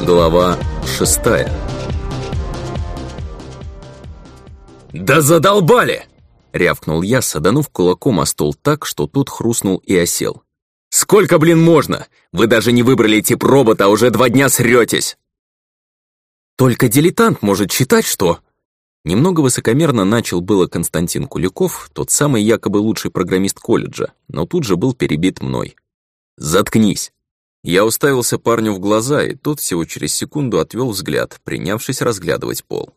Глава шестая «Да задолбали!» — рявкнул я, саданув кулаком о стол так, что тут хрустнул и осел. «Сколько, блин, можно? Вы даже не выбрали тип робота, а уже два дня сретесь!» «Только дилетант может считать, что...» Немного высокомерно начал было Константин Куликов, тот самый якобы лучший программист колледжа, но тут же был перебит мной. «Заткнись!» Я уставился парню в глаза, и тот всего через секунду отвел взгляд, принявшись разглядывать пол.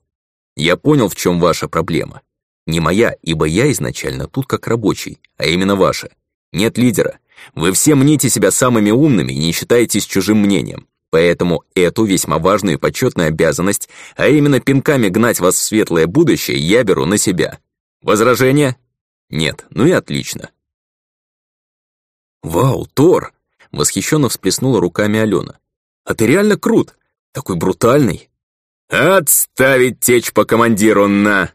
«Я понял, в чем ваша проблема. Не моя, ибо я изначально тут как рабочий, а именно ваша. Нет лидера. Вы все мните себя самыми умными и не считаетесь чужим мнением. Поэтому эту весьма важную и почетную обязанность, а именно пинками гнать вас в светлое будущее, я беру на себя. Возражения? Нет, ну и отлично. «Вау, Тор!» — восхищенно всплеснула руками Алена. «А ты реально крут! Такой брутальный!» «Отставить течь по командиру на!»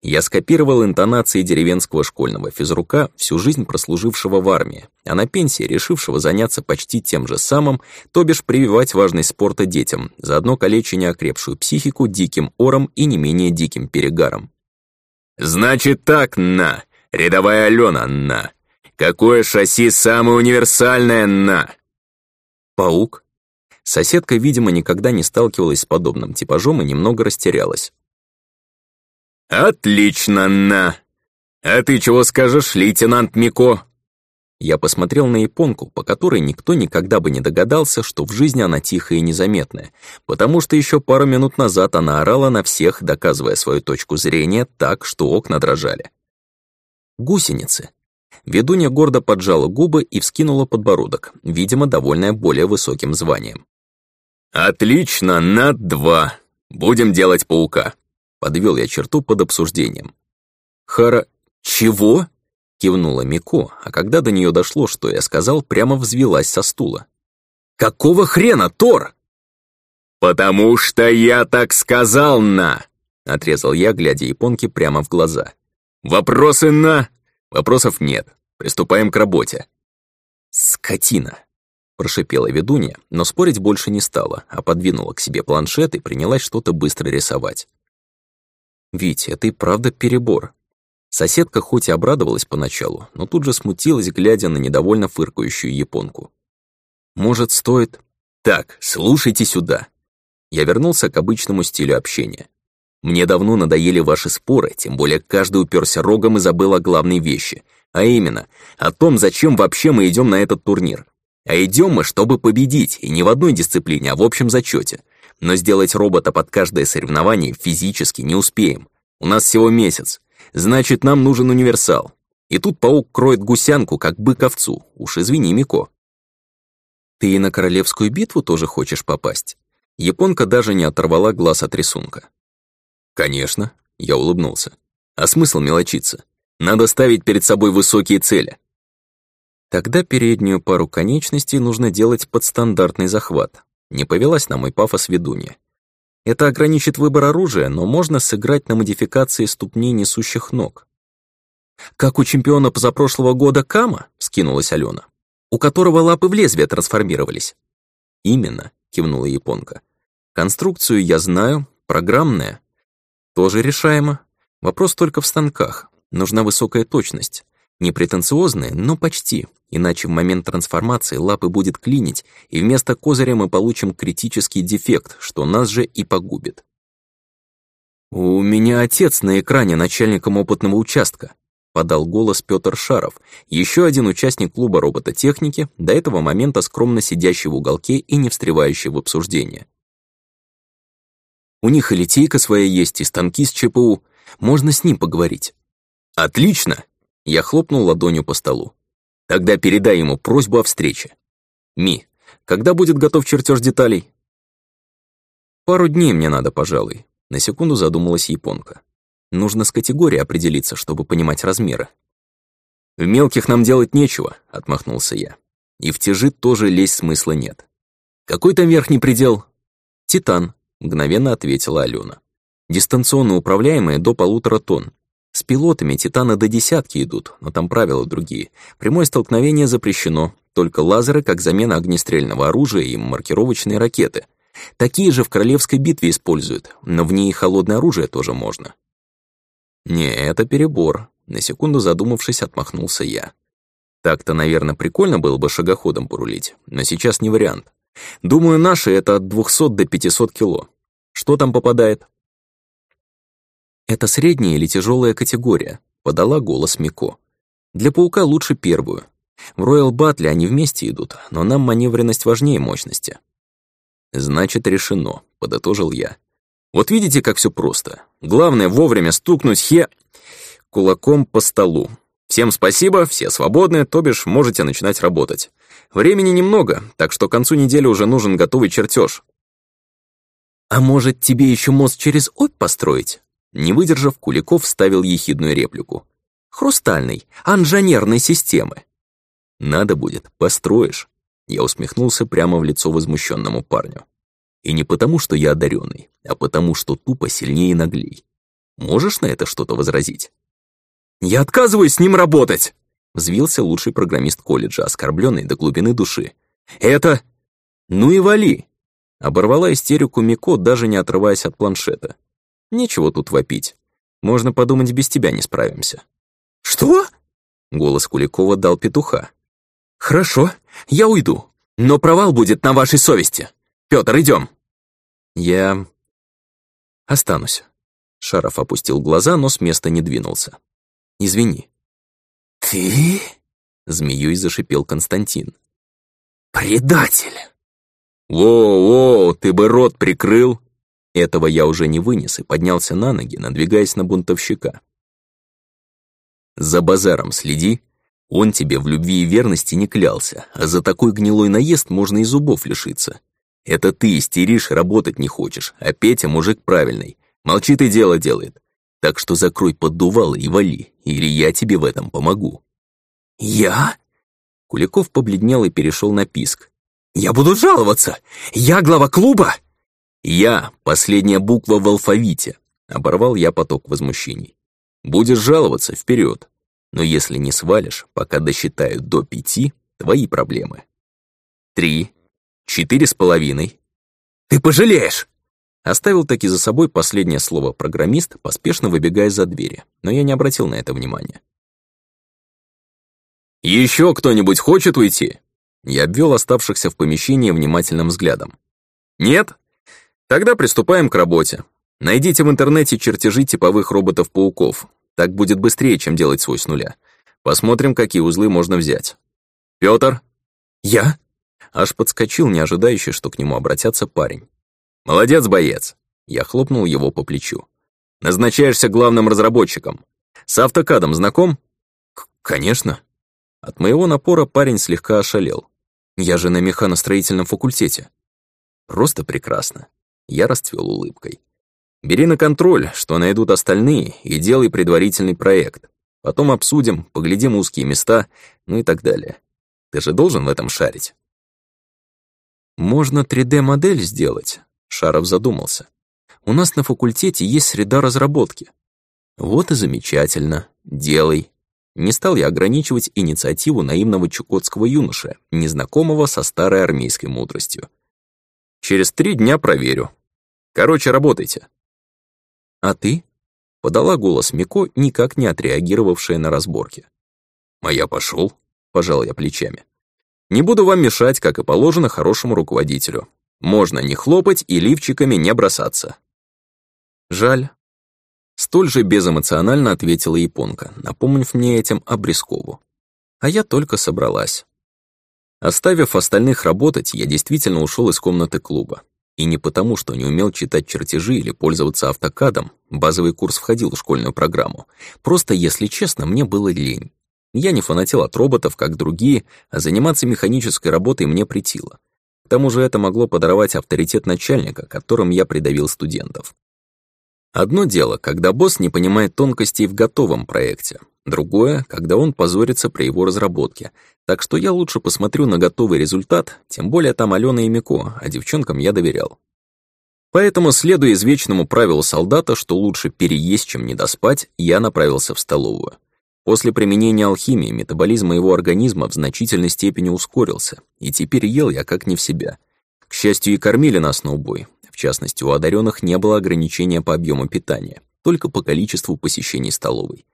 Я скопировал интонации деревенского школьного физрука, всю жизнь прослужившего в армии, а на пенсии решившего заняться почти тем же самым, то бишь прививать важность спорта детям, заодно калеча неокрепшую психику диким ором и не менее диким перегаром. «Значит так, на! Рядовая Алена, на! Какое шасси самое универсальное, на!» «Паук?» Соседка, видимо, никогда не сталкивалась с подобным типажом и немного растерялась. «Отлично, на! А ты чего скажешь, лейтенант Мико?» Я посмотрел на японку, по которой никто никогда бы не догадался, что в жизни она тихая и незаметная, потому что еще пару минут назад она орала на всех, доказывая свою точку зрения так, что окна дрожали. Гусеницы. Ведунья гордо поджала губы и вскинула подбородок, видимо, довольная более высоким званием. «Отлично, на два. Будем делать паука. Подвел я черту под обсуждением. «Хара... чего?» — кивнула Мико, а когда до нее дошло, что я сказал, прямо взвелась со стула. «Какого хрена, Тор?» «Потому что я так сказал, на!» — отрезал я, глядя японке прямо в глаза. «Вопросы на...» «Вопросов нет. Приступаем к работе». «Скотина!» — прошипела ведунья, но спорить больше не стала, а подвинула к себе планшет и принялась что-то быстро рисовать. «Вить, это и правда перебор». Соседка хоть и обрадовалась поначалу, но тут же смутилась, глядя на недовольно фыркающую японку. «Может, стоит...» «Так, слушайте сюда». Я вернулся к обычному стилю общения. Мне давно надоели ваши споры, тем более каждый уперся рогом и забыл о главной вещи, а именно, о том, зачем вообще мы идем на этот турнир. А идем мы, чтобы победить, и не в одной дисциплине, а в общем зачете но сделать робота под каждое соревнование физически не успеем. У нас всего месяц. Значит, нам нужен универсал. И тут паук кроет гусянку, как бык овцу. Уж извини, Мико. Ты и на королевскую битву тоже хочешь попасть? Японка даже не оторвала глаз от рисунка. Конечно, я улыбнулся. А смысл мелочиться? Надо ставить перед собой высокие цели. Тогда переднюю пару конечностей нужно делать под стандартный захват, не повелась на мой пафос ведунья. Это ограничит выбор оружия, но можно сыграть на модификации ступней несущих ног. «Как у чемпиона позапрошлого года Кама?» — скинулась Алена. «У которого лапы в лезвие трансформировались». «Именно», — кивнула японка. «Конструкцию я знаю, программная. Тоже решаемо. Вопрос только в станках. Нужна высокая точность. Не претенциозная, но почти. Иначе в момент трансформации лапы будет клинить, и вместо козыря мы получим критический дефект, что нас же и погубит. «У меня отец на экране начальником опытного участка», подал голос Петр Шаров, еще один участник клуба робототехники, до этого момента скромно сидящий в уголке и не встревающий в обсуждение. У них и литейка своя есть, и станки с ЧПУ. Можно с ним поговорить. «Отлично!» Я хлопнул ладонью по столу. Тогда передай ему просьбу о встрече. Ми, когда будет готов чертеж деталей? Пару дней мне надо, пожалуй. На секунду задумалась японка. Нужно с категорией определиться, чтобы понимать размеры. В мелких нам делать нечего, отмахнулся я. И в тяжи тоже лезть смысла нет. Какой там верхний предел? Титан, мгновенно ответила Алена. Дистанционно управляемые до полутора тонн. С пилотами Титана до десятки идут, но там правила другие. Прямое столкновение запрещено, только лазеры как замена огнестрельного оружия и маркировочные ракеты. Такие же в королевской битве используют, но в ней холодное оружие тоже можно. Не, это перебор. На секунду задумавшись, отмахнулся я. Так-то, наверное, прикольно было бы шагоходом порулить, но сейчас не вариант. Думаю, наши — это от 200 до 500 кило. Что там попадает? Это средняя или тяжелая категория, подала голос Мико. Для паука лучше первую. В Роял Батле они вместе идут, но нам маневренность важнее мощности. Значит, решено, подытожил я. Вот видите, как все просто. Главное вовремя стукнуть хе кулаком по столу. Всем спасибо, все свободны, то бишь можете начинать работать. Времени немного, так что к концу недели уже нужен готовый чертеж. «А может, тебе еще мост через Обь построить?» Не выдержав, Куликов вставил ехидную реплику. «Хрустальной, анжанерной системы». «Надо будет, построишь». Я усмехнулся прямо в лицо возмущенному парню. И не потому, что я одаренный, а потому, что тупо сильнее и наглей. Можешь на это что-то возразить? «Я отказываюсь с ним работать!» Взвился лучший программист колледжа, оскорбленный до глубины души. «Это... Ну и вали!» Оборвала истерику Мико, даже не отрываясь от планшета. «Нечего тут вопить. Можно подумать, без тебя не справимся». «Что?» Голос Куликова дал петуха. «Хорошо, я уйду, но провал будет на вашей совести. Пётр, идём!» «Я... останусь». Шаров опустил глаза, но с места не двинулся. «Извини». «Ты?» — змеей зашипел Константин. «Предатель!» «Воу-воу, ты бы рот прикрыл!» Этого я уже не вынес и поднялся на ноги, надвигаясь на бунтовщика. «За базаром следи. Он тебе в любви и верности не клялся, а за такой гнилой наезд можно и зубов лишиться. Это ты истеришь, работать не хочешь, а Петя мужик правильный. Молчит и дело делает. Так что закрой поддувало и вали, или я тебе в этом помогу». «Я?» Куликов побледнел и перешел на писк. «Я буду жаловаться! Я глава клуба!» «Я — последняя буква в алфавите», — оборвал я поток возмущений. «Будешь жаловаться — вперед. Но если не свалишь, пока досчитаю до пяти, твои проблемы. Три, четыре с половиной». «Ты пожалеешь!» Оставил таки за собой последнее слово программист, поспешно выбегая за двери, но я не обратил на это внимания. «Еще кто-нибудь хочет уйти?» Я обвел оставшихся в помещении внимательным взглядом. «Нет? Тогда приступаем к работе. Найдите в интернете чертежи типовых роботов-пауков. Так будет быстрее, чем делать свой с нуля. Посмотрим, какие узлы можно взять. Пётр?» «Я?» Аж подскочил, не ожидающий, что к нему обратятся парень. «Молодец, боец!» Я хлопнул его по плечу. «Назначаешься главным разработчиком. С автокадом знаком?» «Конечно». От моего напора парень слегка ошалел. Я же на механостроительном факультете. Просто прекрасно. Я расцвел улыбкой. Бери на контроль, что найдут остальные, и делай предварительный проект. Потом обсудим, поглядим узкие места, ну и так далее. Ты же должен в этом шарить. Можно 3D-модель сделать, Шаров задумался. У нас на факультете есть среда разработки. Вот и замечательно. Делай. Не стал я ограничивать инициативу наивного чукотского юноши, незнакомого со старой армейской мудростью. Через три дня проверю. Короче, работайте. А ты? Подала голос Мико, никак не отреагировавшая на разборки. А я пошел, пожал я плечами. Не буду вам мешать, как и положено хорошему руководителю. Можно не хлопать и лифчиками не бросаться. Жаль, Столь же безэмоционально ответила японка, напомнив мне этим о Брескову. А я только собралась. Оставив остальных работать, я действительно ушел из комнаты клуба. И не потому, что не умел читать чертежи или пользоваться автокадом, базовый курс входил в школьную программу. Просто, если честно, мне было лень. Я не фанател от роботов, как другие, а заниматься механической работой мне притило. К тому же это могло подорвать авторитет начальника, которым я придавил студентов. Одно дело, когда босс не понимает тонкостей в готовом проекте. Другое, когда он позорится при его разработке. Так что я лучше посмотрю на готовый результат, тем более там Алена и Мико, а девчонкам я доверял. Поэтому, следуя извечному правилу солдата, что лучше переесть, чем недоспать, я направился в столовую. После применения алхимии метаболизм моего организма в значительной степени ускорился, и теперь ел я как не в себя. К счастью, и кормили нас на убой. В частности, у одаренных не было ограничения по объему питания, только по количеству посещений столовой.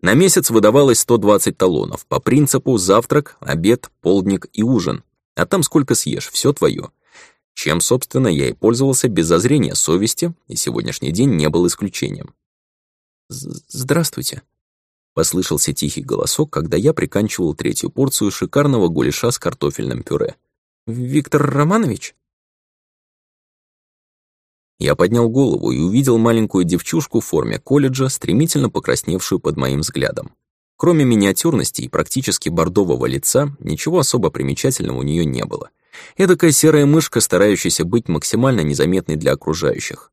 На месяц выдавалось 120 талонов, по принципу завтрак, обед, полдник и ужин. А там сколько съешь, все твое. Чем, собственно, я и пользовался без зазрения совести, и сегодняшний день не был исключением. «Здравствуйте», — послышался тихий голосок, когда я приканчивал третью порцию шикарного гуляша с картофельным пюре. «Виктор Романович?» Я поднял голову и увидел маленькую девчушку в форме колледжа, стремительно покрасневшую под моим взглядом. Кроме миниатюрности и практически бордового лица, ничего особо примечательного у нее не было. Эдакая серая мышка, старающаяся быть максимально незаметной для окружающих.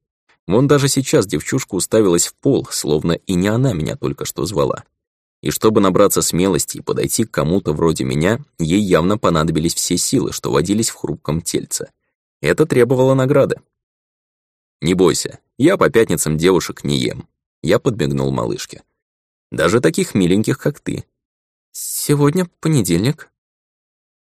Вон даже сейчас девчушка уставилась в пол, словно и не она меня только что звала. И чтобы набраться смелости и подойти к кому-то вроде меня, ей явно понадобились все силы, что водились в хрупком тельце. Это требовало награды. «Не бойся, я по пятницам девушек не ем», — я подмигнул малышке. «Даже таких миленьких, как ты». «Сегодня понедельник».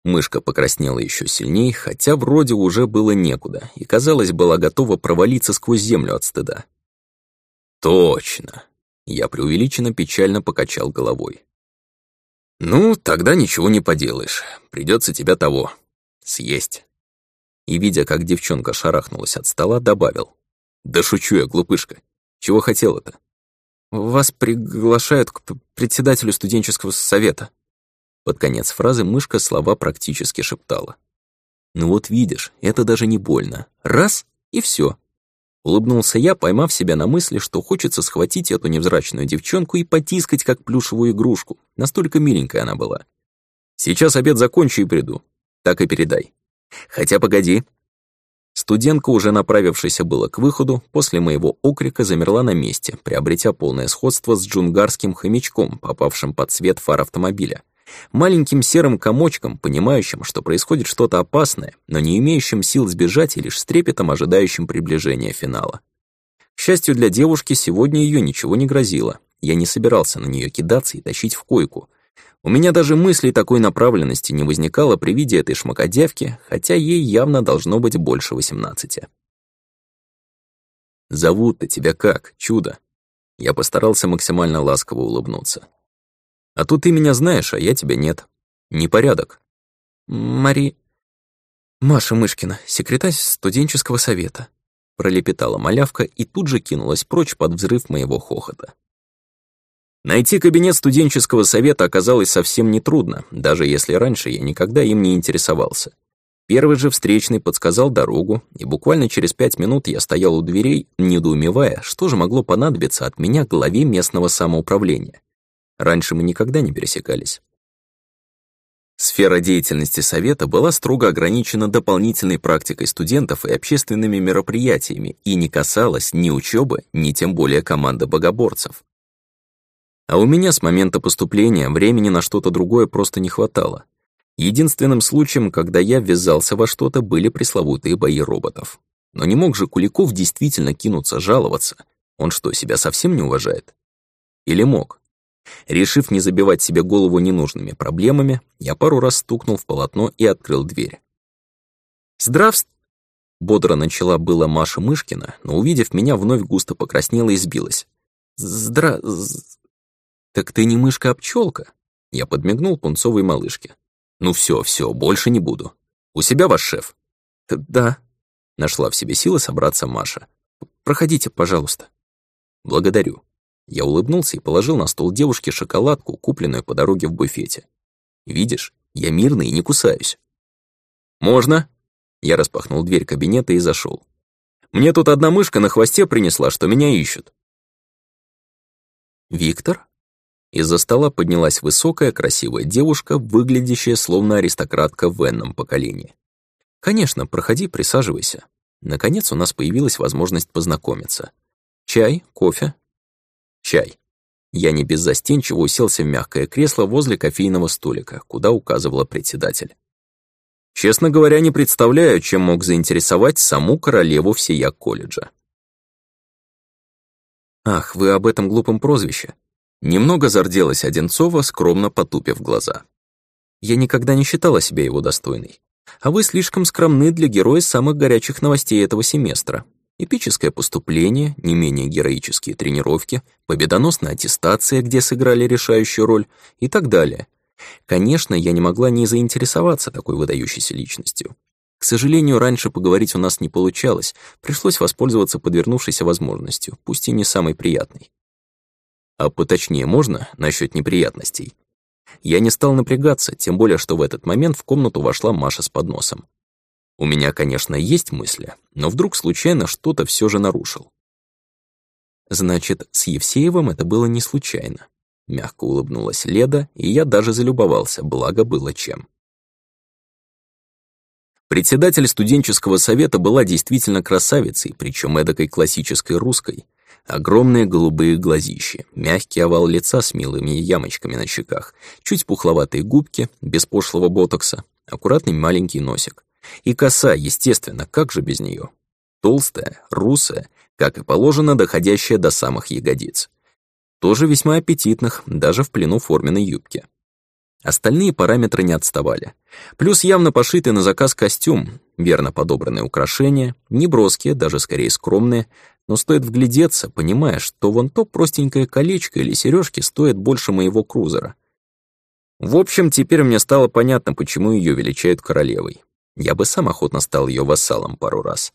Мышка покраснела еще сильнее, хотя вроде уже было некуда, и, казалось, была готова провалиться сквозь землю от стыда. «Точно!» — я преувеличенно печально покачал головой. «Ну, тогда ничего не поделаешь. Придется тебя того. съесть». И, видя, как девчонка шарахнулась от стола, добавил. «Да шучу я, глупышка. Чего хотела-то?» «Вас приглашают к председателю студенческого совета». Под конец фразы мышка слова практически шептала. «Ну вот видишь, это даже не больно. Раз — и все. Улыбнулся я, поймав себя на мысли, что хочется схватить эту невзрачную девчонку и потискать, как плюшевую игрушку. Настолько миленькая она была. «Сейчас обед закончу и приду. Так и передай». «Хотя погоди, Студентка, уже направившаяся было к выходу, после моего окрика замерла на месте, приобретя полное сходство с джунгарским хомячком, попавшим под свет фар автомобиля. Маленьким серым комочком, понимающим, что происходит что-то опасное, но не имеющим сил сбежать и лишь с трепетом ожидающим приближения финала. К счастью для девушки, сегодня ее ничего не грозило. Я не собирался на нее кидаться и тащить в койку. У меня даже мысли такой направленности не возникало при виде этой шмакодявки, хотя ей явно должно быть больше восемнадцати. «Зовут-то тебя как, чудо?» Я постарался максимально ласково улыбнуться. «А тут ты меня знаешь, а я тебя нет. Непорядок». «Мари...» «Маша Мышкина, секретарь студенческого совета», пролепетала малявка и тут же кинулась прочь под взрыв моего хохота. Найти кабинет студенческого совета оказалось совсем нетрудно, даже если раньше я никогда им не интересовался. Первый же встречный подсказал дорогу, и буквально через пять минут я стоял у дверей, недоумевая, что же могло понадобиться от меня главе местного самоуправления. Раньше мы никогда не пересекались. Сфера деятельности Совета была строго ограничена дополнительной практикой студентов и общественными мероприятиями и не касалась ни учебы, ни тем более команды богоборцев. А у меня с момента поступления времени на что-то другое просто не хватало. Единственным случаем, когда я ввязался во что-то, были пресловутые бои роботов. Но не мог же Куликов действительно кинуться жаловаться. Он что, себя совсем не уважает? Или мог? Решив не забивать себе голову ненужными проблемами, я пару раз стукнул в полотно и открыл дверь. «Здравствуй!» Бодро начала было Маша Мышкина, но, увидев меня, вновь густо покраснела и сбилась. «Здра... «Так ты не мышка, а пчелка. Я подмигнул пунцовой малышке. «Ну все, все, больше не буду. У себя ваш шеф?» «Да», — нашла в себе силы собраться Маша. «Проходите, пожалуйста». «Благодарю». Я улыбнулся и положил на стол девушке шоколадку, купленную по дороге в буфете. «Видишь, я мирный и не кусаюсь». «Можно?» Я распахнул дверь кабинета и зашел. «Мне тут одна мышка на хвосте принесла, что меня ищут». «Виктор?» Из-за стола поднялась высокая, красивая девушка, выглядящая словно аристократка в энном поколении. «Конечно, проходи, присаживайся. Наконец у нас появилась возможность познакомиться. Чай? Кофе?» «Чай». Я не беззастенчиво уселся в мягкое кресло возле кофейного столика, куда указывала председатель. Честно говоря, не представляю, чем мог заинтересовать саму королеву всея колледжа. «Ах, вы об этом глупом прозвище», Немного зарделась Одинцова, скромно потупив глаза. Я никогда не считала себя его достойной. А вы слишком скромны для героя самых горячих новостей этого семестра. Эпическое поступление, не менее героические тренировки, победоносная аттестация, где сыграли решающую роль и так далее. Конечно, я не могла не заинтересоваться такой выдающейся личностью. К сожалению, раньше поговорить у нас не получалось, пришлось воспользоваться подвернувшейся возможностью, пусть и не самой приятной. А поточнее можно насчет неприятностей? Я не стал напрягаться, тем более, что в этот момент в комнату вошла Маша с подносом. У меня, конечно, есть мысли, но вдруг случайно что-то все же нарушил. Значит, с Евсеевым это было не случайно. Мягко улыбнулась Леда, и я даже залюбовался, благо было чем. Председатель студенческого совета была действительно красавицей, причем эдакой классической русской. Огромные голубые глазищи, мягкий овал лица с милыми ямочками на щеках, чуть пухловатые губки, без пошлого ботокса, аккуратный маленький носик. И коса, естественно, как же без нее? Толстая, русая, как и положено, доходящая до самых ягодиц. Тоже весьма аппетитных, даже в плену форменной юбки. Остальные параметры не отставали. Плюс явно пошитый на заказ костюм, верно подобранные украшения, не броские, даже скорее скромные, но стоит вглядеться, понимая, что вон то простенькое колечко или сережки стоят больше моего крузера. В общем, теперь мне стало понятно, почему ее величают королевой. Я бы сам охотно стал ее вассалом пару раз.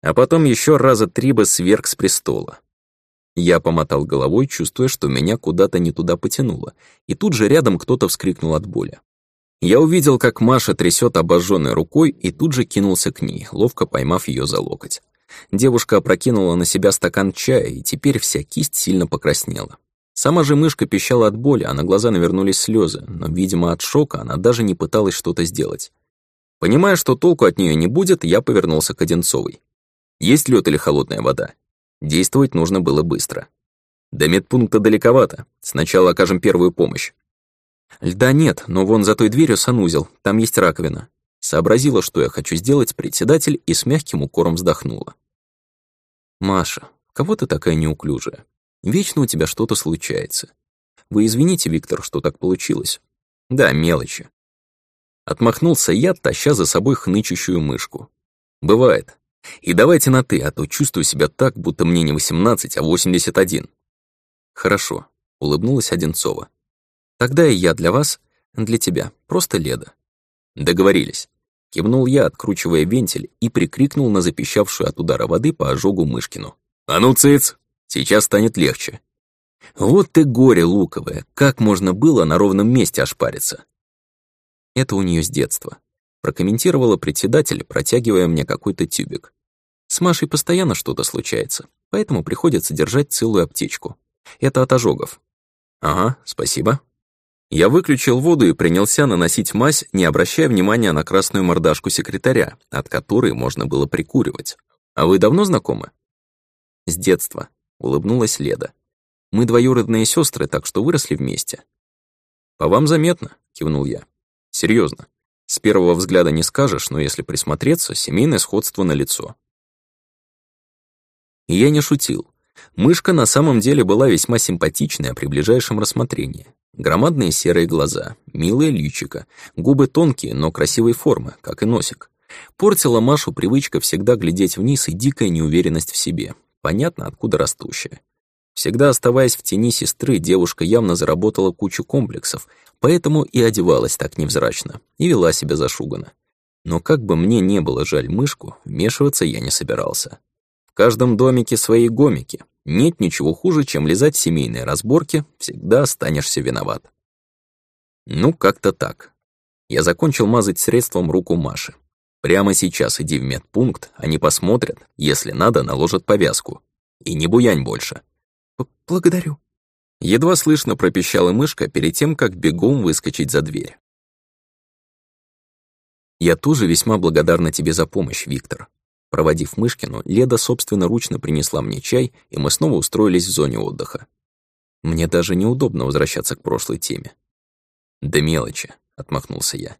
А потом еще раза три бы сверг с престола. Я помотал головой, чувствуя, что меня куда-то не туда потянуло, и тут же рядом кто-то вскрикнул от боли. Я увидел, как Маша трясет обожженной рукой и тут же кинулся к ней, ловко поймав ее за локоть. Девушка опрокинула на себя стакан чая, и теперь вся кисть сильно покраснела. Сама же мышка пищала от боли, а на глаза навернулись слезы, но, видимо, от шока она даже не пыталась что-то сделать. Понимая, что толку от нее не будет, я повернулся к Одинцовой. «Есть лед или холодная вода?» Действовать нужно было быстро. До медпункта далековато. Сначала окажем первую помощь. Льда нет, но вон за той дверью санузел, там есть раковина. Сообразила, что я хочу сделать председатель, и с мягким укором вздохнула. «Маша, кого ты такая неуклюжая? Вечно у тебя что-то случается. Вы извините, Виктор, что так получилось. Да, мелочи». Отмахнулся я, таща за собой хнычущую мышку. «Бывает. И давайте на «ты», а то чувствую себя так, будто мне не 18, а 81. Хорошо, улыбнулась Одинцова. Тогда и я для вас, для тебя, просто Леда. Договорились. Кивнул я, откручивая вентиль, и прикрикнул на запищавшую от удара воды по ожогу Мышкину. «А ну, цыц! Сейчас станет легче». Вот ты горе луковое, как можно было на ровном месте ошпариться? Это у нее с детства прокомментировала председатель, протягивая мне какой-то тюбик. С Машей постоянно что-то случается, поэтому приходится держать целую аптечку. Это от ожогов. Ага, спасибо. Я выключил воду и принялся наносить мазь, не обращая внимания на красную мордашку секретаря, от которой можно было прикуривать. А вы давно знакомы? С детства, улыбнулась Леда. Мы двоюродные сестры, так что выросли вместе. По вам заметно, кивнул я. Серьезно. С первого взгляда не скажешь, но если присмотреться, семейное сходство налицо. И я не шутил. Мышка на самом деле была весьма симпатичная при ближайшем рассмотрении. Громадные серые глаза, милое личико, губы тонкие, но красивой формы, как и носик. Портила Машу привычка всегда глядеть вниз и дикая неуверенность в себе, понятно, откуда растущая. Всегда оставаясь в тени сестры, девушка явно заработала кучу комплексов, поэтому и одевалась так невзрачно, и вела себя зашуганно. Но как бы мне не было жаль мышку, вмешиваться я не собирался. В каждом домике свои гомики. Нет ничего хуже, чем лизать семейные разборки, всегда останешься виноват. Ну, как-то так. Я закончил мазать средством руку Маши. Прямо сейчас иди в медпункт, они посмотрят, если надо, наложат повязку. И не буянь больше. «Благодарю». Едва слышно пропищала мышка перед тем, как бегом выскочить за дверь. «Я тоже весьма благодарна тебе за помощь, Виктор». Проводив Мышкину, Леда собственноручно принесла мне чай, и мы снова устроились в зоне отдыха. Мне даже неудобно возвращаться к прошлой теме. «Да мелочи», — отмахнулся я.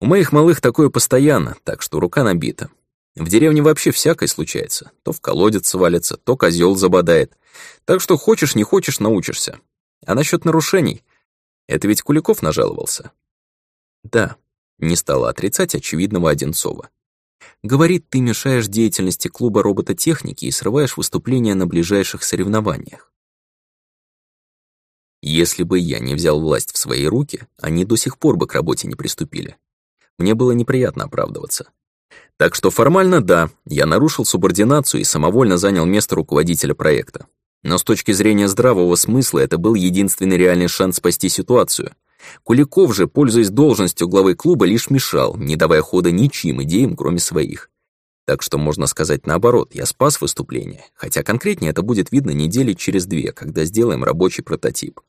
«У моих малых такое постоянно, так что рука набита. В деревне вообще всякое случается. То в колодец свалится, то козел забодает. Так что хочешь, не хочешь, научишься. А насчет нарушений? Это ведь Куликов нажаловался. Да, Не стала отрицать очевидного Одинцова. Говорит, ты мешаешь деятельности клуба робототехники и срываешь выступления на ближайших соревнованиях. Если бы я не взял власть в свои руки, они до сих пор бы к работе не приступили. Мне было неприятно оправдываться. Так что формально да, я нарушил субординацию и самовольно занял место руководителя проекта. Но с точки зрения здравого смысла это был единственный реальный шанс спасти ситуацию. Куликов же, пользуясь должностью главы клуба, лишь мешал, не давая хода ничьим идеям, кроме своих. Так что можно сказать наоборот, я спас выступление, хотя конкретнее это будет видно недели через две, когда сделаем рабочий прототип.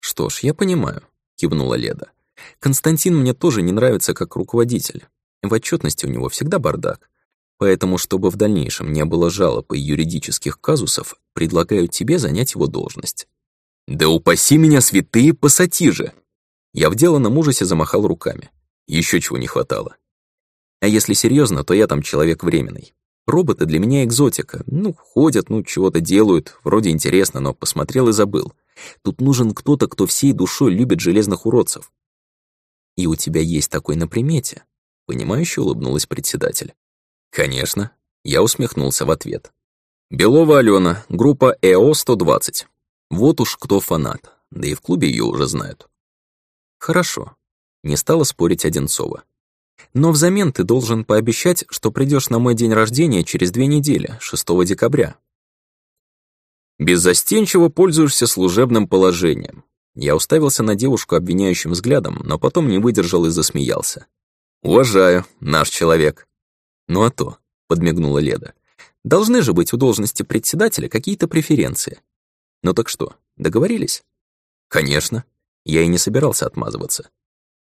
«Что ж, я понимаю», — кивнула Леда. «Константин мне тоже не нравится как руководитель. В отчетности у него всегда бардак. Поэтому, чтобы в дальнейшем не было жалоб и юридических казусов, предлагаю тебе занять его должность». «Да упаси меня, святые пассатижи!» Я в деланном ужасе замахал руками. Еще чего не хватало. А если серьезно, то я там человек временный. Роботы для меня экзотика. Ну, ходят, ну, чего-то делают, вроде интересно, но посмотрел и забыл. Тут нужен кто-то, кто всей душой любит железных уродцев. И у тебя есть такой на примете. Понимающе улыбнулась председатель. Конечно. Я усмехнулся в ответ. Белова Алена, группа ЭО-120. Вот уж кто фанат, да и в клубе ее уже знают. Хорошо. Не стала спорить Одинцова. Но взамен ты должен пообещать, что придешь на мой день рождения через две недели, 6 декабря. Беззастенчиво пользуешься служебным положением. Я уставился на девушку обвиняющим взглядом, но потом не выдержал и засмеялся. «Уважаю, наш человек». «Ну а то», — подмигнула Леда. «Должны же быть у должности председателя какие-то преференции. Ну так что, договорились? Конечно. Я и не собирался отмазываться.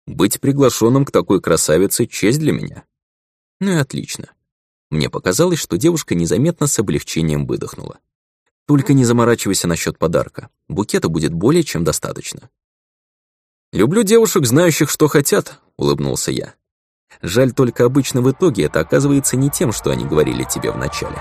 Быть приглашенным к такой красавице — честь для меня. Ну и отлично. Мне показалось, что девушка незаметно с облегчением выдохнула. Только не заморачивайся насчет подарка. Букета будет более чем достаточно. «Люблю девушек, знающих, что хотят», — улыбнулся я. Жаль только обычно в итоге это оказывается не тем, что они говорили тебе вначале.